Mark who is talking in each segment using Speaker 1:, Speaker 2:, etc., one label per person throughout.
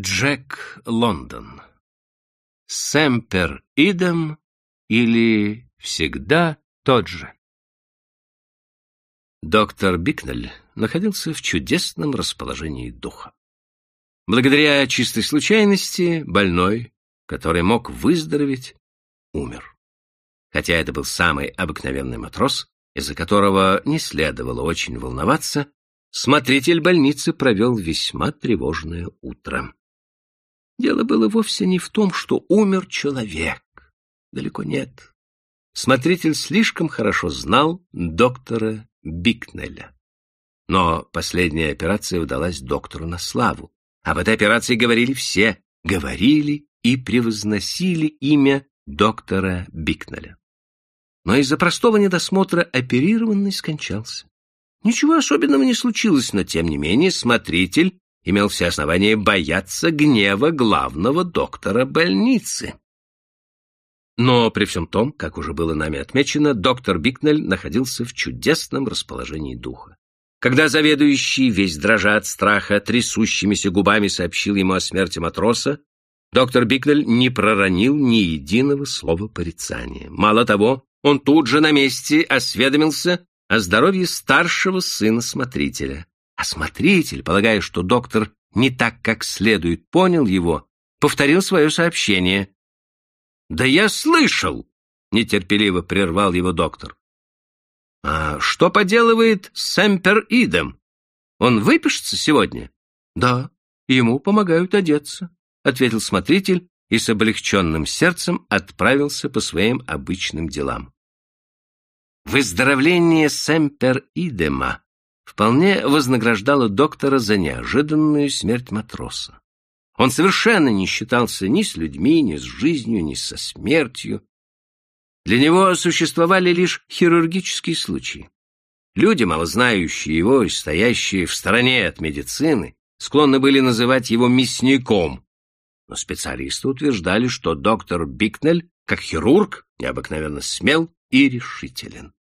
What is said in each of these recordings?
Speaker 1: Джек Лондон. Семпер идем или всегда тот же. Доктор Бикнель находился в чудесном расположении духа. Благодаря чистой случайности больной, который мог выздороветь, умер. Хотя это был самый обыкновенный матрос, из-за которого не следовало очень волноваться, смотритель больницы провел весьма тревожное утро. Дело было вовсе не в том, что умер человек. Далеко нет. Смотритель слишком хорошо знал доктора Бикнеля. Но последняя операция удалась доктору на славу. Об этой операции говорили все, говорили и превозносили имя доктора Бикнеля. Но из-за простого недосмотра оперированный скончался. Ничего особенного не случилось, но тем не менее смотритель имел все основания бояться гнева главного доктора больницы. Но при всем том, как уже было нами отмечено, доктор Бикнель находился в чудесном расположении духа. Когда заведующий, весь дрожа от страха, трясущимися губами сообщил ему о смерти матроса, доктор Бикнель не проронил ни единого слова порицания. Мало того, он тут же на месте осведомился о здоровье старшего сына смотрителя. А смотритель, полагая, что доктор не так, как следует, понял его, повторил свое сообщение. «Да я слышал!» — нетерпеливо прервал его доктор. «А что поделывает Сэмпер Идем? Он выпишется сегодня?» «Да, ему помогают одеться», — ответил смотритель и с облегченным сердцем отправился по своим обычным делам. Выздоровление Сэмпер Идема вполне вознаграждало доктора за неожиданную смерть матроса. Он совершенно не считался ни с людьми, ни с жизнью, ни со смертью. Для него существовали лишь хирургические случаи. Люди, мало знающие его и стоящие в стороне от медицины, склонны были называть его мясником. Но специалисты утверждали, что доктор Бикнель, как хирург, необыкновенно смел и решителен.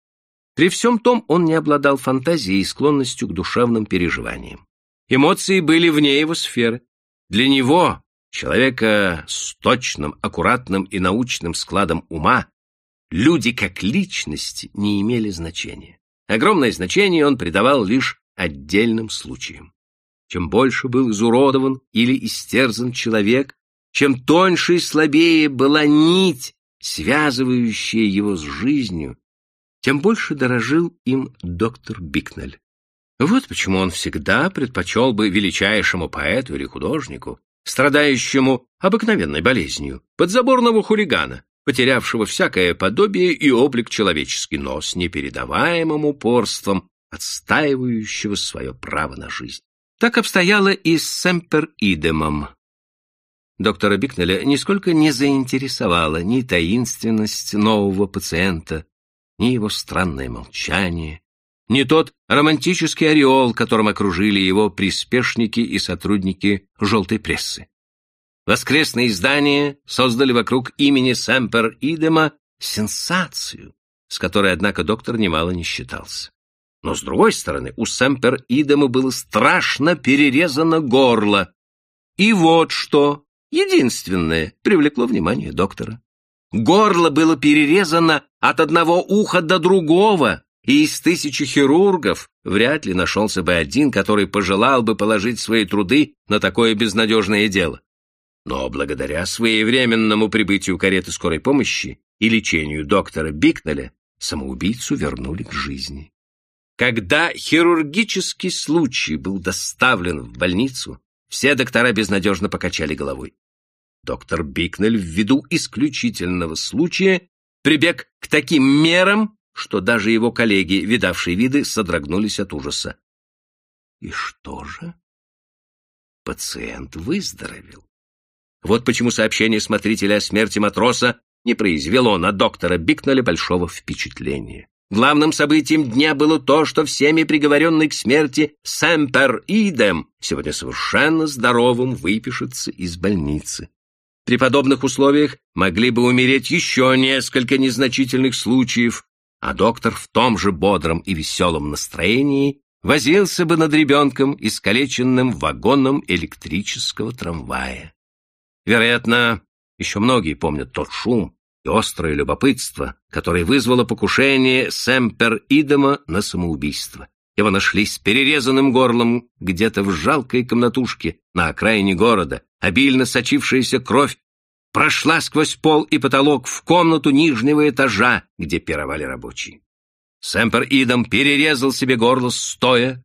Speaker 1: При всем том он не обладал фантазией и склонностью к душевным переживаниям. Эмоции были вне его сферы. Для него, человека с точным, аккуратным и научным складом ума, люди как личности не имели значения. Огромное значение он придавал лишь отдельным случаям. Чем больше был изуродован или истерзан человек, чем тоньше и слабее была нить, связывающая его с жизнью, тем больше дорожил им доктор Бикнель. Вот почему он всегда предпочел бы величайшему поэту или художнику, страдающему обыкновенной болезнью, подзаборного хулигана, потерявшего всякое подобие и облик человеческий, но с непередаваемым упорством, отстаивающего свое право на жизнь. Так обстояло и с Семпер Идемом. Доктора Бикнеля нисколько не заинтересовала ни таинственность нового пациента, ни его странное молчание, ни тот романтический ореол, которым окружили его приспешники и сотрудники желтой прессы. Воскресные издания создали вокруг имени Сэмпер Идема сенсацию, с которой, однако, доктор немало не считался. Но, с другой стороны, у Сэмпер Идема было страшно перерезано горло. И вот что, единственное, привлекло внимание доктора. Горло было перерезано от одного уха до другого, и из тысячи хирургов вряд ли нашелся бы один, который пожелал бы положить свои труды на такое безнадежное дело. Но благодаря своевременному прибытию кареты скорой помощи и лечению доктора Бикнеля самоубийцу вернули к жизни. Когда хирургический случай был доставлен в больницу, все доктора безнадежно покачали головой. Доктор Бикнель ввиду исключительного случая прибег к таким мерам, что даже его коллеги, видавшие виды, содрогнулись от ужаса. И что же? Пациент выздоровел. Вот почему сообщение смотрителя о смерти матроса не произвело на доктора Бикнеля большого впечатления. Главным событием дня было то, что всеми приговоренный к смерти Сэмпер Идем сегодня совершенно здоровым выпишется из больницы. При подобных условиях могли бы умереть еще несколько незначительных случаев, а доктор в том же бодром и веселом настроении возился бы над ребенком, искалеченным вагоном электрического трамвая. Вероятно, еще многие помнят тот шум и острое любопытство, которое вызвало покушение Сэмпер Идома на самоубийство. Его нашли с перерезанным горлом где-то в жалкой комнатушке на окраине города. Обильно сочившаяся кровь прошла сквозь пол и потолок в комнату нижнего этажа, где пировали рабочие. Сэмпер Идом перерезал себе горло стоя,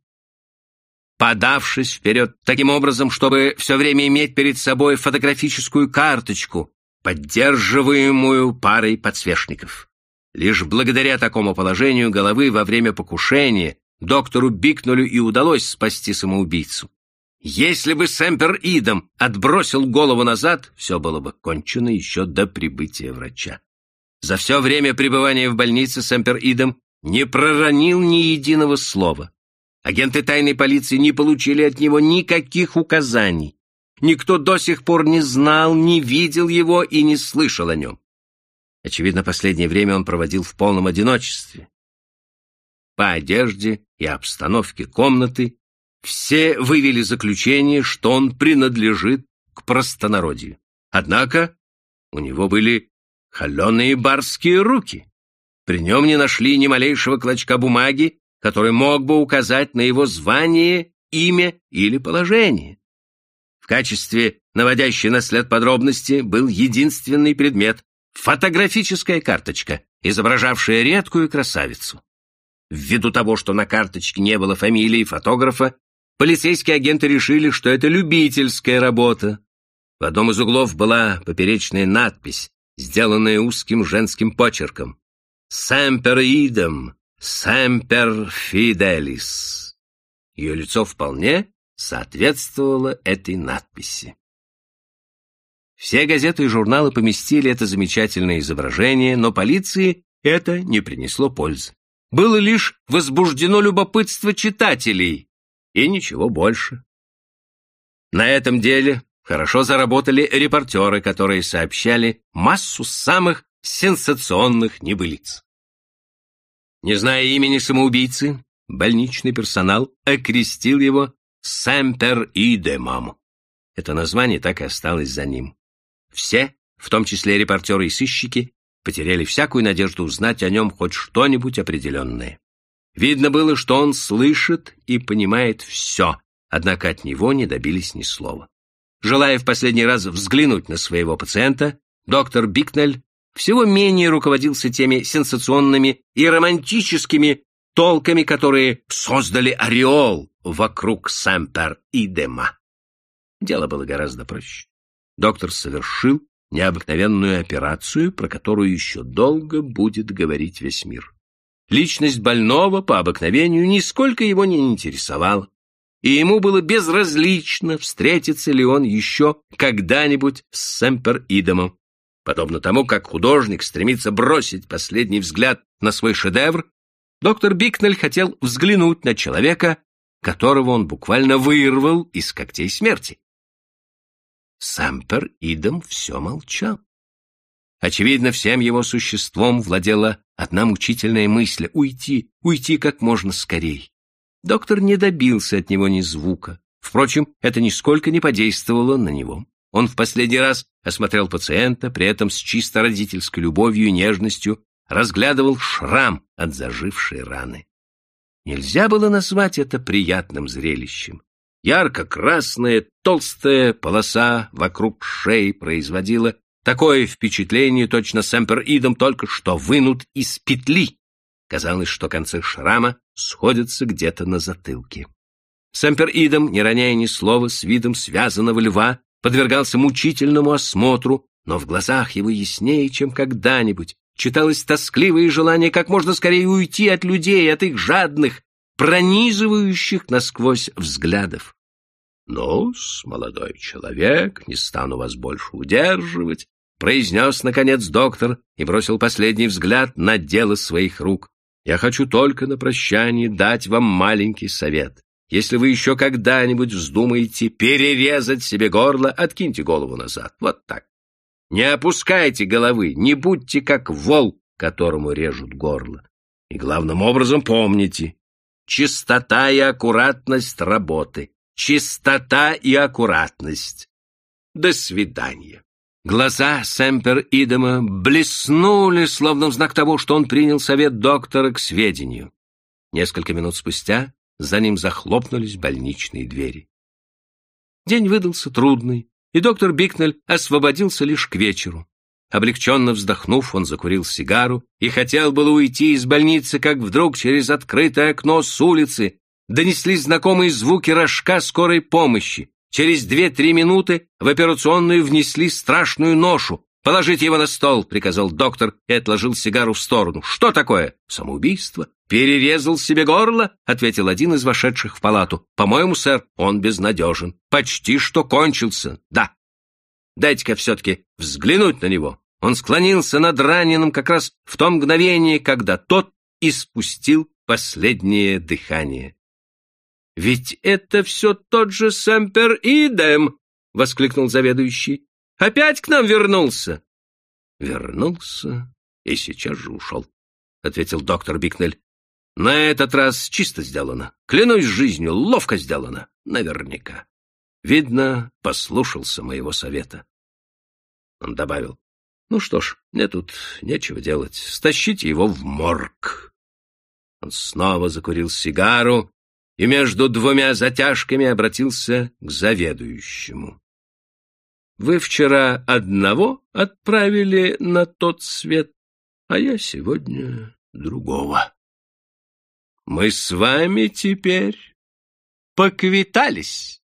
Speaker 1: подавшись вперед таким образом, чтобы все время иметь перед собой фотографическую карточку, поддерживаемую парой подсвечников. Лишь благодаря такому положению головы во время покушения доктору Бикнулю и удалось спасти самоубийцу. Если бы Сэмпер Идом отбросил голову назад, все было бы кончено еще до прибытия врача. За все время пребывания в больнице Сэмпер Идом не проронил ни единого слова. Агенты тайной полиции не получили от него никаких указаний. Никто до сих пор не знал, не видел его и не слышал о нем. Очевидно, последнее время он проводил в полном одиночестве. По одежде и обстановке комнаты все вывели заключение, что он принадлежит к простонародью. Однако у него были холеные барские руки. При нем не нашли ни малейшего клочка бумаги, который мог бы указать на его звание, имя или положение. В качестве наводящей на след подробности был единственный предмет — фотографическая карточка, изображавшая редкую красавицу. Ввиду того, что на карточке не было фамилии фотографа, полицейские агенты решили, что это любительская работа. В одном из углов была поперечная надпись, сделанная узким женским почерком. «Сэмпер идем, сэмпер фиделис». Ее лицо вполне соответствовало этой надписи. Все газеты и журналы поместили это замечательное изображение, но полиции это не принесло пользы. Было лишь возбуждено любопытство читателей, и ничего больше. На этом деле хорошо заработали репортеры, которые сообщали массу самых сенсационных небылиц. Не зная имени самоубийцы, больничный персонал окрестил его Сэмпер Идемам. Это название так и осталось за ним. Все, в том числе репортеры и сыщики, потеряли всякую надежду узнать о нем хоть что-нибудь определенное. Видно было, что он слышит и понимает все, однако от него не добились ни слова. Желая в последний раз взглянуть на своего пациента, доктор Бикнель всего менее руководился теми сенсационными и романтическими толками, которые создали ореол вокруг Сэмпер и Дема. Дело было гораздо проще. Доктор совершил необыкновенную операцию, про которую еще долго будет говорить весь мир. Личность больного по обыкновению нисколько его не интересовала, и ему было безразлично, встретится ли он еще когда-нибудь с Сэмпер-Идомом. Подобно тому, как художник стремится бросить последний взгляд на свой шедевр, доктор Бикнель хотел взглянуть на человека, которого он буквально вырвал из когтей смерти. Сампер Идом все молчал. Очевидно, всем его существом владела одна мучительная мысль — уйти, уйти как можно скорей. Доктор не добился от него ни звука. Впрочем, это нисколько не подействовало на него. Он в последний раз осмотрел пациента, при этом с чисто родительской любовью и нежностью разглядывал шрам от зажившей раны. Нельзя было назвать это приятным зрелищем. Ярко-красная толстая полоса вокруг шеи производила такое впечатление, точно Сэмпер-Идом только что вынут из петли. Казалось, что концы шрама сходятся где-то на затылке. Сэмпер-Идом, не роняя ни слова, с видом связанного льва, подвергался мучительному осмотру, но в глазах его яснее, чем когда-нибудь, читалось тоскливое желание как можно скорее уйти от людей, от их жадных, пронизывающих насквозь взглядов. ну молодой человек, не стану вас больше удерживать», произнес, наконец, доктор и бросил последний взгляд на дело своих рук. «Я хочу только на прощание дать вам маленький совет. Если вы еще когда-нибудь вздумаете перерезать себе горло, откиньте голову назад. Вот так. Не опускайте головы, не будьте как волк, которому режут горло. И главным образом помните, чистота и аккуратность работы. Чистота и аккуратность. До свидания. Глаза Сэмпер Идема блеснули, словно в знак того, что он принял совет доктора к сведению. Несколько минут спустя за ним захлопнулись больничные двери. День выдался трудный, и доктор Бикнель освободился лишь к вечеру. Облегченно вздохнув, он закурил сигару и хотел было уйти из больницы, как вдруг через открытое окно с улицы донеслись знакомые звуки рожка скорой помощи. Через две-три минуты в операционную внесли страшную ношу. «Положите его на стол», — приказал доктор и отложил сигару в сторону. «Что такое?» «Самоубийство». «Перерезал себе горло?» — ответил один из вошедших в палату. «По-моему, сэр, он безнадежен. Почти что кончился. Да. Дайте-ка все-таки взглянуть на него». Он склонился над раненым как раз в то мгновение, когда тот испустил последнее дыхание. «Ведь это все тот же Сэмпер Идем!» — воскликнул заведующий. «Опять к нам вернулся!» «Вернулся и сейчас же ушел», — ответил доктор Бикнель. «На этот раз чисто сделано. Клянусь жизнью, ловко сделано. Наверняка. Видно, послушался моего совета». Он добавил. «Ну что ж, мне тут нечего делать. Стащите его в морг». Он снова закурил сигару и между двумя затяжками обратился к заведующему. «Вы вчера одного отправили на тот свет, а я сегодня другого. Мы с вами теперь поквитались».